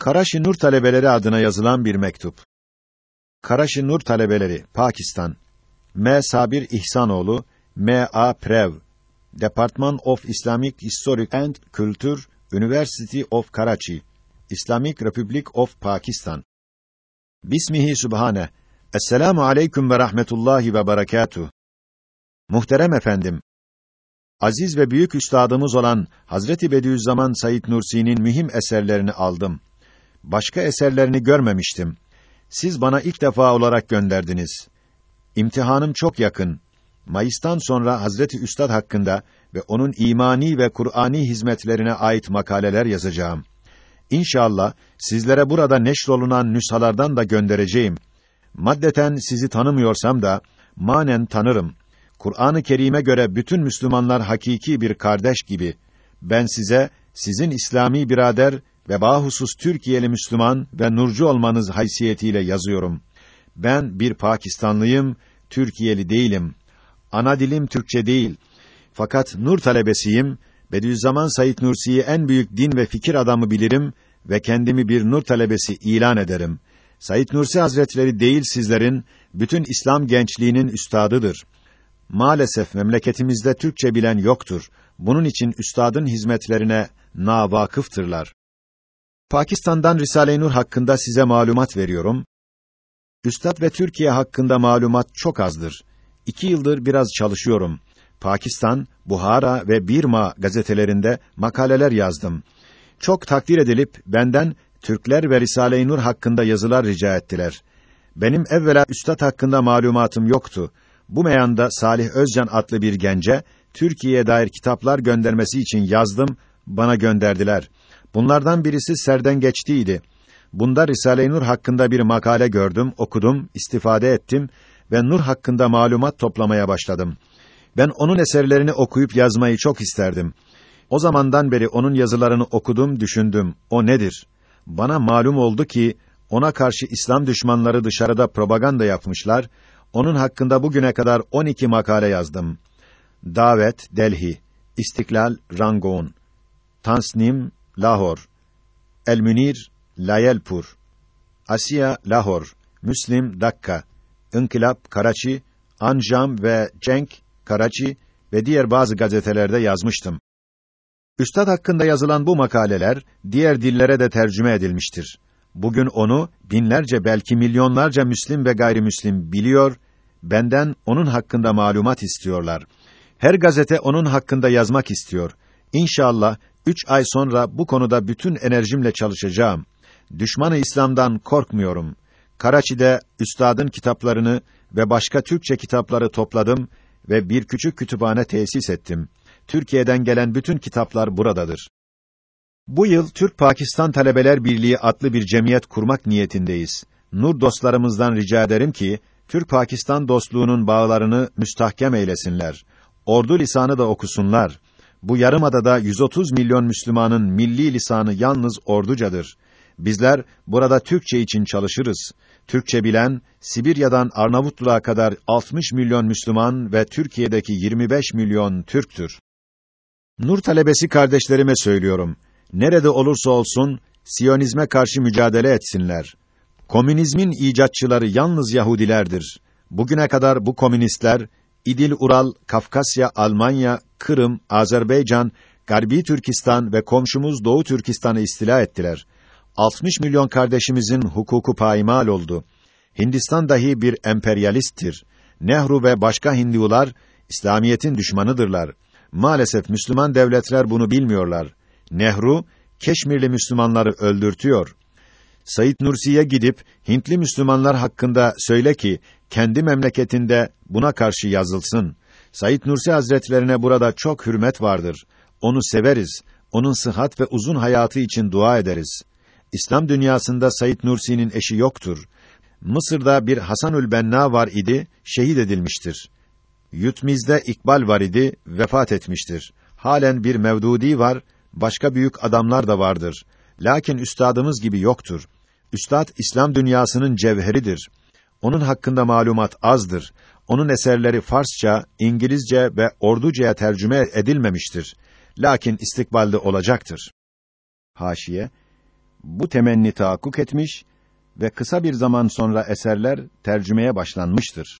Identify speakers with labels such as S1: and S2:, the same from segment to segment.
S1: Karaşi Nur talebeleri adına yazılan bir mektup. Karaşi Nur talebeleri, Pakistan. M. Sabir İhsanoğlu, M. A. Prev, Department of Islamic History and Culture, University of Karachi, Islamic Republic of Pakistan. Bismihi Sübhane. Esselamu aleyküm ve rahmetullahi ve berekatuh. Muhterem efendim, aziz ve büyük üstadımız olan Hazreti Bediüzzaman Said Nursi'nin mühim eserlerini aldım. Başka eserlerini görmemiştim. Siz bana ilk defa olarak gönderdiniz. İmtihanım çok yakın. Mayıs'tan sonra Hazreti Üstad hakkında ve onun imani ve Kur'ani hizmetlerine ait makaleler yazacağım. İnşallah sizlere burada neşrolunan nüshalardan da göndereceğim. Maddeten sizi tanımıyorsam da manen tanırım. Kur'an-ı Kerim'e göre bütün Müslümanlar hakiki bir kardeş gibi. Ben size sizin İslami birader ve bahusus Türkiye'li Müslüman ve nurcu olmanız haysiyetiyle yazıyorum. Ben bir Pakistanlıyım, Türkiye'li değilim. Ana dilim Türkçe değil. Fakat nur talebesiyim. Bediüzzaman Said Nursi'yi en büyük din ve fikir adamı bilirim ve kendimi bir nur talebesi ilan ederim. Said Nursi Hazretleri değil sizlerin, bütün İslam gençliğinin üstadıdır. Maalesef memleketimizde Türkçe bilen yoktur. Bunun için üstadın hizmetlerine navakıftırlar. Pakistan'dan Risale-i Nur hakkında size malumat veriyorum. Üstad ve Türkiye hakkında malumat çok azdır. İki yıldır biraz çalışıyorum. Pakistan, Buhara ve Birma gazetelerinde makaleler yazdım. Çok takdir edilip benden Türkler ve Risale-i Nur hakkında yazılar rica ettiler. Benim evvela üstad hakkında malumatım yoktu. Bu meyanda Salih Özcan adlı bir gence Türkiye'ye dair kitaplar göndermesi için yazdım, bana gönderdiler. Bunlardan birisi Serden geçtiydi. Bunda Risale-i Nur hakkında bir makale gördüm, okudum, istifade ettim ve Nur hakkında malumat toplamaya başladım. Ben onun eserlerini okuyup yazmayı çok isterdim. O zamandan beri onun yazılarını okudum, düşündüm. O nedir? Bana malum oldu ki ona karşı İslam düşmanları dışarıda propaganda yapmışlar. Onun hakkında bugüne kadar 12 makale yazdım. Davet Delhi, İstiklal Rangoon, Tansnim Lahor, El Münir Layelpur, Asiya Lahor, Müslim Dakka, İnkılap Karaçi, Anjam ve Cenk Karaçi ve diğer bazı gazetelerde yazmıştım. Üstad hakkında yazılan bu makaleler diğer dillere de tercüme edilmiştir. Bugün onu binlerce belki milyonlarca Müslim ve gayrimüslim biliyor, benden onun hakkında malumat istiyorlar. Her gazete onun hakkında yazmak istiyor. İnşallah üç ay sonra bu konuda bütün enerjimle çalışacağım. Düşmanı İslam'dan korkmuyorum. Karaçi'de üstadın kitaplarını ve başka Türkçe kitapları topladım ve bir küçük kütüphane tesis ettim. Türkiye'den gelen bütün kitaplar buradadır. Bu yıl Türk-Pakistan Talebeler Birliği adlı bir cemiyet kurmak niyetindeyiz. Nur dostlarımızdan rica ederim ki, Türk-Pakistan dostluğunun bağlarını müstahkem eylesinler. Ordu lisanı da okusunlar. Bu yarımadada 130 milyon Müslümanın milli lisanı yalnız orducadır. Bizler burada Türkçe için çalışırız. Türkçe bilen, Sibirya'dan Arnavutluğa kadar 60 milyon Müslüman ve Türkiye'deki 25 milyon Türktür. Nur talebesi kardeşlerime söylüyorum. Nerede olursa olsun, Siyonizme karşı mücadele etsinler. Komünizmin icatçıları yalnız Yahudilerdir. Bugüne kadar bu komünistler, İdil Ural, Kafkasya, Almanya, Kırım, Azerbaycan, Garbi Türkistan ve komşumuz Doğu Türkistan'ı istila ettiler. 60 milyon kardeşimizin hukuku paymal oldu. Hindistan dahi bir emperyalisttir. Nehru ve başka Hindular İslamiyetin düşmanıdırlar. Maalesef Müslüman devletler bunu bilmiyorlar. Nehru Keşmirli Müslümanları öldürtüyor. Said Nursi'ye gidip Hintli Müslümanlar hakkında söyle ki kendi memleketinde buna karşı yazılsın. Said Nursi Hazretlerine burada çok hürmet vardır. Onu severiz. Onun sıhhat ve uzun hayatı için dua ederiz. İslam dünyasında Said Nursi'nin eşi yoktur. Mısır'da bir Hasanül Benna var idi, şehit edilmiştir. Yutmiz'de İkbal var idi, vefat etmiştir. Halen bir Mevdudi var, başka büyük adamlar da vardır. Lakin üstadımız gibi yoktur. Üstad İslam dünyasının cevheridir. Onun hakkında malumat azdır. Onun eserleri Farsça, İngilizce ve Orduca'ya tercüme edilmemiştir. Lakin istikbalde olacaktır. Haşiye bu temenni tahakkuk etmiş ve kısa bir zaman sonra eserler tercümeye başlanmıştır.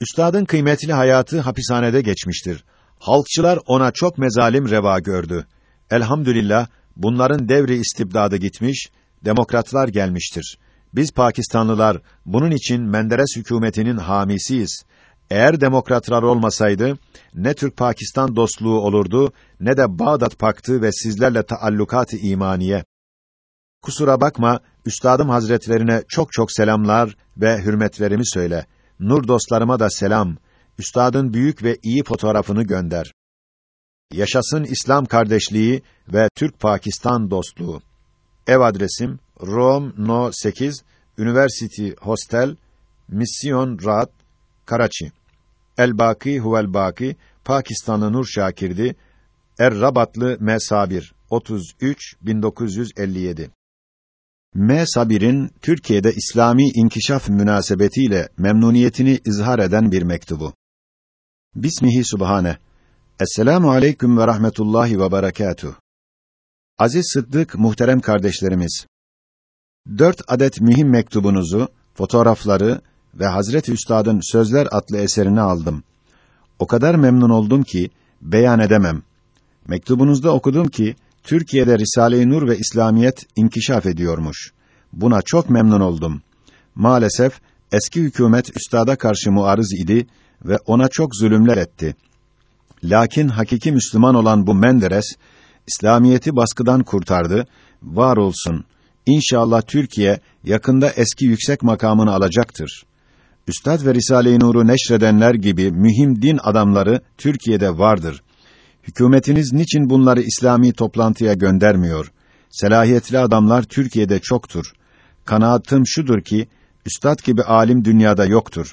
S1: Üstadın kıymetli hayatı hapishanede geçmiştir. Halkçılar ona çok mezalim reva gördü. Elhamdülillah bunların devri istibdadı gitmiş, demokratlar gelmiştir. Biz Pakistanlılar bunun için Menderes hükümetinin hamisiyiz. Eğer demokratlar olmasaydı ne Türk-Pakistan dostluğu olurdu ne de Bağdat paktı ve sizlerle taallukat-ı imaniye. Kusura bakma, üstadım hazretlerine çok çok selamlar ve hürmetlerimi söyle. Nur dostlarıma da selam. Üstadın büyük ve iyi fotoğrafını gönder. Yaşasın İslam kardeşliği ve Türk-Pakistan dostluğu. Ev adresim Rom No 8 University Hostel Mission Rahat Karaçi. El Baki Huvel Baki Pakistanlı Nur Şakirdi Er Rabatlı Mesabir 33 1957 M. Sabir'in Türkiye'de İslami inkişaf münasebetiyle memnuniyetini izhar eden bir mektubu. Bismihi Subhane. Esselamu aleyküm ve rahmetullahi ve berekatuh. Aziz Sıddık, muhterem kardeşlerimiz. Dört adet mühim mektubunuzu, fotoğrafları ve Hazreti Üstad'ın Sözler adlı eserini aldım. O kadar memnun oldum ki, beyan edemem. Mektubunuzda okudum ki, Türkiye'de Risale-i Nur ve İslamiyet inkişaf ediyormuş. Buna çok memnun oldum. Maalesef eski hükümet üstada karşı muarız idi ve ona çok zulümler etti. Lakin hakiki Müslüman olan bu Menderes İslamiyeti baskıdan kurtardı. Var olsun. İnşallah Türkiye yakında eski yüksek makamını alacaktır. Üstad ve Risale-i Nur'u neşredenler gibi mühim din adamları Türkiye'de vardır. Hükümetiniz niçin bunları İslami toplantıya göndermiyor? Selahiyetli adamlar Türkiye'de çoktur. Kanaatim şudur ki, üstad gibi alim dünyada yoktur.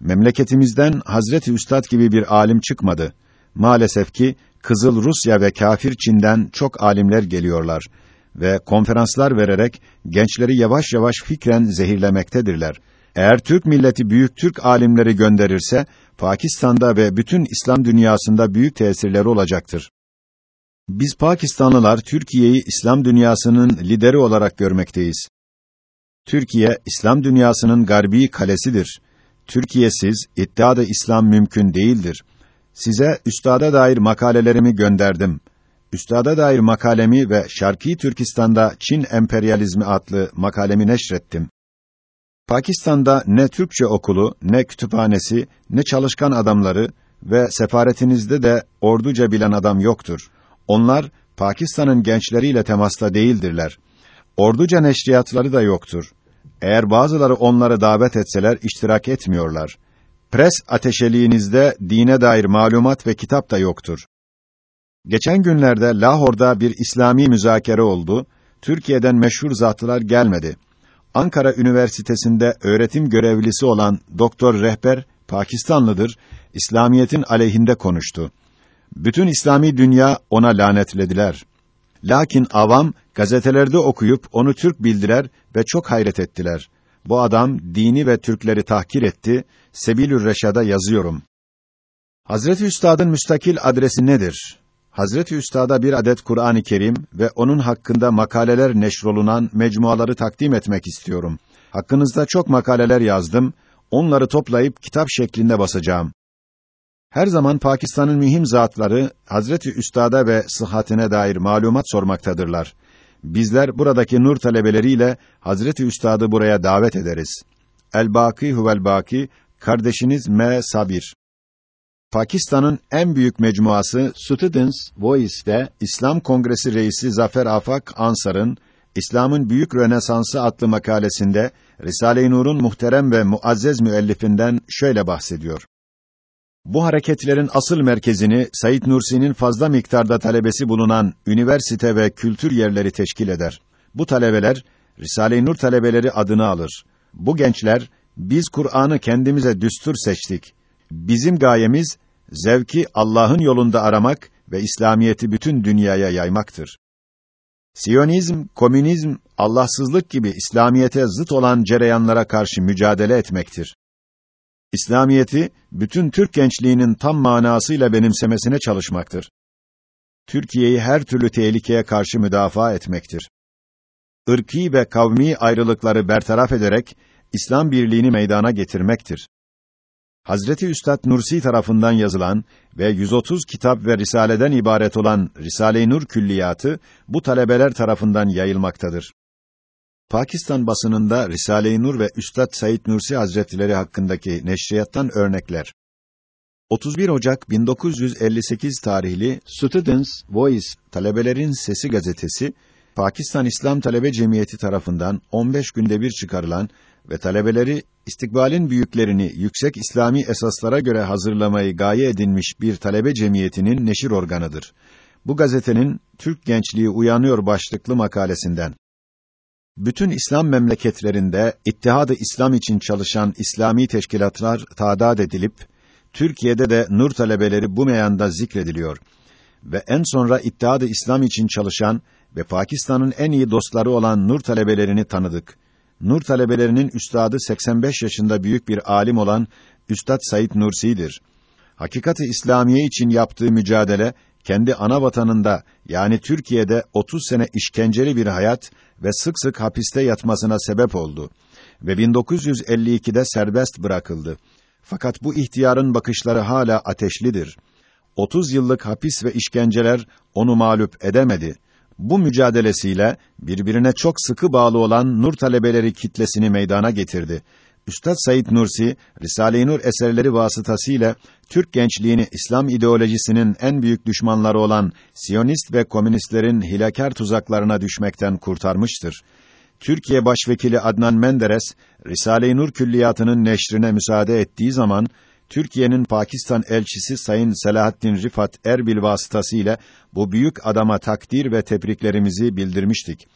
S1: Memleketimizden Hazreti Üstad gibi bir alim çıkmadı. Maalesef ki Kızıl Rusya ve kafir Çin'den çok alimler geliyorlar ve konferanslar vererek gençleri yavaş yavaş fikren zehirlemektedirler. Eğer Türk milleti büyük Türk alimleri gönderirse Pakistan'da ve bütün İslam dünyasında büyük tesirleri olacaktır. Biz Pakistanlılar Türkiye'yi İslam dünyasının lideri olarak görmekteyiz. Türkiye İslam dünyasının garbi kalesidir. Türkiye'siz iddia İslam mümkün değildir. Size üstada dair makalelerimi gönderdim. Üstada dair makalemi ve Şarkî Türkistan'da Çin emperyalizmi adlı makalemi neşrettim. Pakistan'da ne Türkçe okulu, ne kütüphanesi, ne çalışkan adamları ve sefaretinizde de orduca bilen adam yoktur. Onlar Pakistan'ın gençleriyle temasta değildirler. Orduca neşriyatları da yoktur. Eğer bazıları onları davet etseler iştirak etmiyorlar. Pres ateşeliğinizde dine dair malumat ve kitap da yoktur. Geçen günlerde Lahor'da bir İslami müzakere oldu. Türkiye'den meşhur zatlar gelmedi. Ankara Üniversitesi'nde öğretim görevlisi olan Doktor Rehber Pakistanlıdır. İslamiyetin aleyhinde konuştu. Bütün İslami dünya ona lanetlediler. Lakin avam gazetelerde okuyup onu Türk bildiler ve çok hayret ettiler. Bu adam dini ve Türkleri tahkir etti. Sebilür Reşad'a yazıyorum. Hazreti Üstad'ın müstakil adresi nedir? Hazreti Üstad'a bir adet Kur'an-ı Kerim ve onun hakkında makaleler neşrolunan mecmuaları takdim etmek istiyorum. Hakkınızda çok makaleler yazdım. Onları toplayıp kitap şeklinde basacağım. Her zaman Pakistan'ın mühim zatları Hazreti Üstad'a ve sıhhatine dair malumat sormaktadırlar. Bizler buradaki nur talebeleriyle Hazreti Üstad'ı buraya davet ederiz. El Baki huvel Baki kardeşiniz M Sabir Pakistan'ın en büyük mecmuası Students Voice'de İslam Kongresi Reisi Zafer Afak Ansar'ın İslam'ın Büyük Rönesansı adlı makalesinde Risale-i Nur'un muhterem ve muazzez müellifinden şöyle bahsediyor. Bu hareketlerin asıl merkezini Said Nursi'nin fazla miktarda talebesi bulunan üniversite ve kültür yerleri teşkil eder. Bu talebeler Risale-i Nur talebeleri adını alır. Bu gençler biz Kur'an'ı kendimize düstur seçtik Bizim gayemiz zevki Allah'ın yolunda aramak ve İslamiyeti bütün dünyaya yaymaktır. Siyonizm, komünizm, Allahsızlık gibi İslamiyete zıt olan cereyanlara karşı mücadele etmektir. İslamiyeti bütün Türk gençliğinin tam manasıyla benimsemesine çalışmaktır. Türkiye'yi her türlü tehlikeye karşı müdafaa etmektir. ırkî ve kavmi ayrılıkları bertaraf ederek İslam birliğini meydana getirmektir. Hazreti Üstad Nursi tarafından yazılan ve 130 kitap ve risaleden ibaret olan Risale-i Nur külliyatı bu talebeler tarafından yayılmaktadır. Pakistan basınında Risale-i Nur ve Üstad Said Nursi Hazretleri hakkındaki neşriyattan örnekler. 31 Ocak 1958 tarihli Students Voice Talebelerin Sesi gazetesi Pakistan İslam Talebe Cemiyeti tarafından 15 günde bir çıkarılan ve talebeleri istikbalin büyüklerini yüksek İslami esaslara göre hazırlamayı gaye edinmiş bir talebe cemiyetinin neşir organıdır. Bu gazetenin Türk gençliği uyanıyor başlıklı makalesinden bütün İslam memleketlerinde İttihad-ı İslam için çalışan İslami teşkilatlar tadat edilip Türkiye'de de nur talebeleri bu meyanda zikrediliyor ve en sonra İttihad-ı İslam için çalışan ve Pakistan'ın en iyi dostları olan nur talebelerini tanıdık. Nur talebelerinin üstadı 85 yaşında büyük bir alim olan Üstad Said Nursi'dir. Hakikati İslamiye için yaptığı mücadele kendi ana vatanında yani Türkiye'de 30 sene işkenceli bir hayat ve sık sık hapiste yatmasına sebep oldu ve 1952'de serbest bırakıldı. Fakat bu ihtiyarın bakışları hala ateşlidir. 30 yıllık hapis ve işkenceler onu mağlup edemedi. Bu mücadelesiyle birbirine çok sıkı bağlı olan nur talebeleri kitlesini meydana getirdi. Üstad Said Nursi, Risale-i Nur eserleri vasıtasıyla Türk gençliğini İslam ideolojisinin en büyük düşmanları olan Siyonist ve komünistlerin hilakar tuzaklarına düşmekten kurtarmıştır. Türkiye Başvekili Adnan Menderes, Risale-i Nur külliyatının neşrine müsaade ettiği zaman Türkiye'nin Pakistan elçisi Sayın Selahattin Rifat Erbil vasıtasıyla bu büyük adama takdir ve tebriklerimizi bildirmiştik.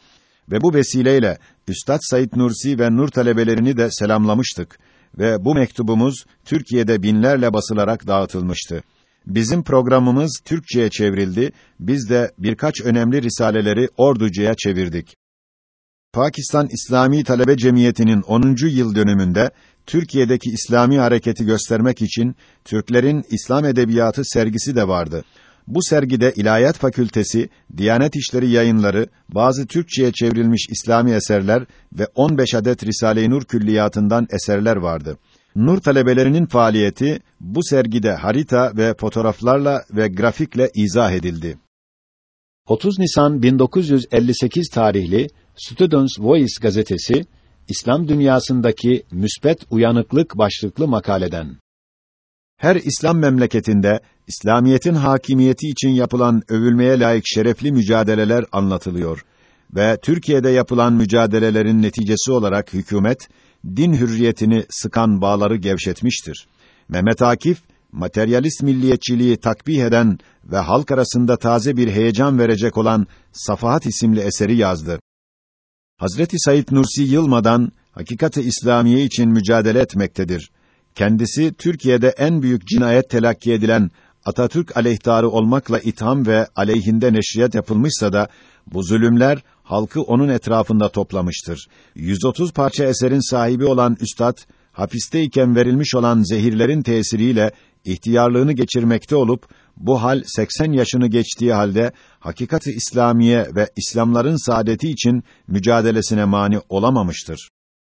S1: Ve bu vesileyle Üstad Said Nursi ve Nur talebelerini de selamlamıştık ve bu mektubumuz Türkiye'de binlerle basılarak dağıtılmıştı. Bizim programımız Türkçeye çevrildi. Biz de birkaç önemli risaleleri Orducu'ya çevirdik. Pakistan İslami Talebe Cemiyeti'nin 10. yıl dönümünde Türkiye'deki İslami hareketi göstermek için Türklerin İslam edebiyatı sergisi de vardı. Bu sergide İlahiyat Fakültesi, Diyanet İşleri Yayınları, bazı Türkçeye çevrilmiş İslami eserler ve 15 adet Risale-i Nur külliyatından eserler vardı. Nur talebelerinin faaliyeti bu sergide harita ve fotoğraflarla ve grafikle izah edildi. 30 Nisan 1958 tarihli Students Voice gazetesi İslam dünyasındaki müsbet uyanıklık başlıklı makaleden her İslam memleketinde İslamiyetin hakimiyeti için yapılan övülmeye layık şerefli mücadeleler anlatılıyor ve Türkiye'de yapılan mücadelelerin neticesi olarak hükümet din hürriyetini sıkan bağları gevşetmiştir. Mehmet Akif materyalist milliyetçiliği takbih eden ve halk arasında taze bir heyecan verecek olan Safahat isimli eseri yazdı. Hazreti Said Nursi yılmadan hakikati İslamiye için mücadele etmektedir kendisi Türkiye'de en büyük cinayet telakki edilen Atatürk aleyhtarı olmakla itham ve aleyhinde neşriyat yapılmışsa da bu zulümler halkı onun etrafında toplamıştır. 130 parça eserin sahibi olan üstad hapisteyken verilmiş olan zehirlerin tesiriyle ihtiyarlığını geçirmekte olup bu hal 80 yaşını geçtiği halde hakikati İslamiye ve İslamların saadeti için mücadelesine mani olamamıştır.